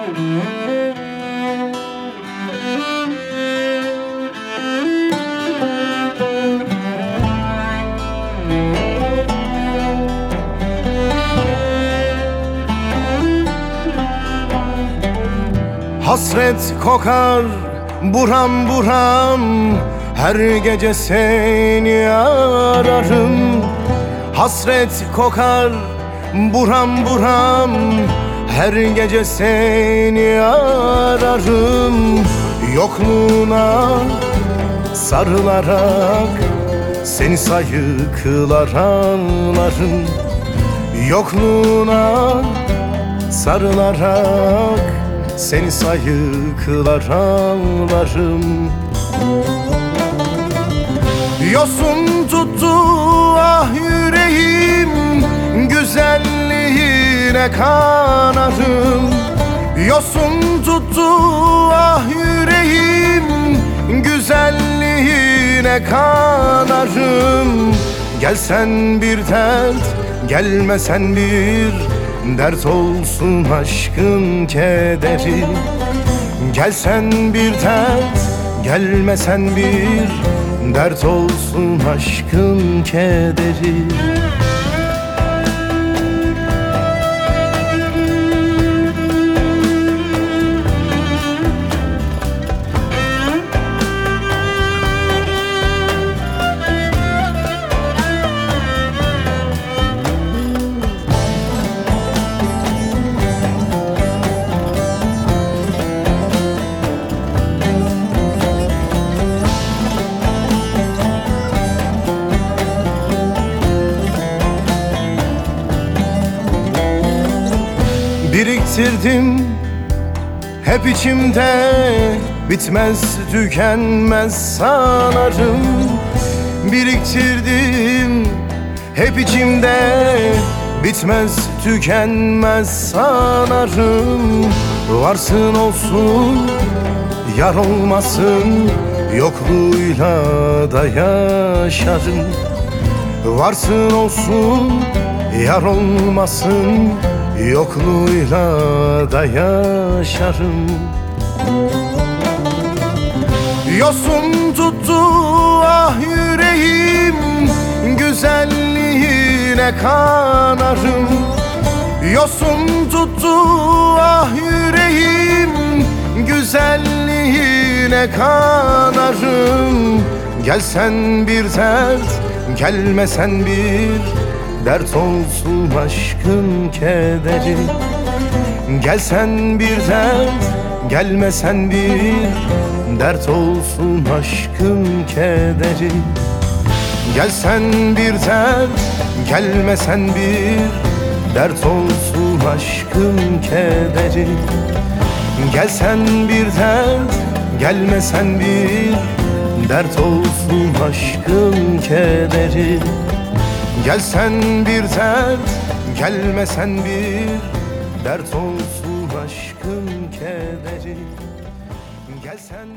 Hasret kokar buram buram Her gece seni ararım. Hasret kokar buram buram Her gece seni ararım. Yokluğuna sarılarak Seni sayıklar ağlarım Yokluğuna sarılarak Seni sayıklar ağlarım Yosun tuttu Güzelliğine kanarım Yosun tuttu ah yüreğim. Güzelliğine kanarım Gelsen bir dert Gelmesen bir dert olsun aşkın kederi. Gelsen bir dert Gelmesen bir dert olsun aşkın kederi Biriktirdim. Hep içimde Bitmez tükenmez sanarım. Biriktirdim. Hep içimde Bitmez tükenmez sanarım. Varsın olsun yar olmasın Yokluğuyla da yaşarım. Varsın olsun yar olmasın Yokluğuyla da yaşarım. Yosun tuttu ah yüreğim Güzelliğine kanarım. Yosun tuttu ah yüreğim Güzelliğine kanarım. Gelsen bir dert Gelmesen bir dert olsun aşkın kederi. Gelsen bir dert Gelmesen bir. Dert olsun aşkın kederi. Gelsen bir dert Gelmesen bir. Dert olsun aşkın kederi. Gelsen bir dert Gelmesen bir. Dert olsun aşkın kederi Gelsen bir dert Gelmesen bir dert olsun aşkın kederi. Gelsen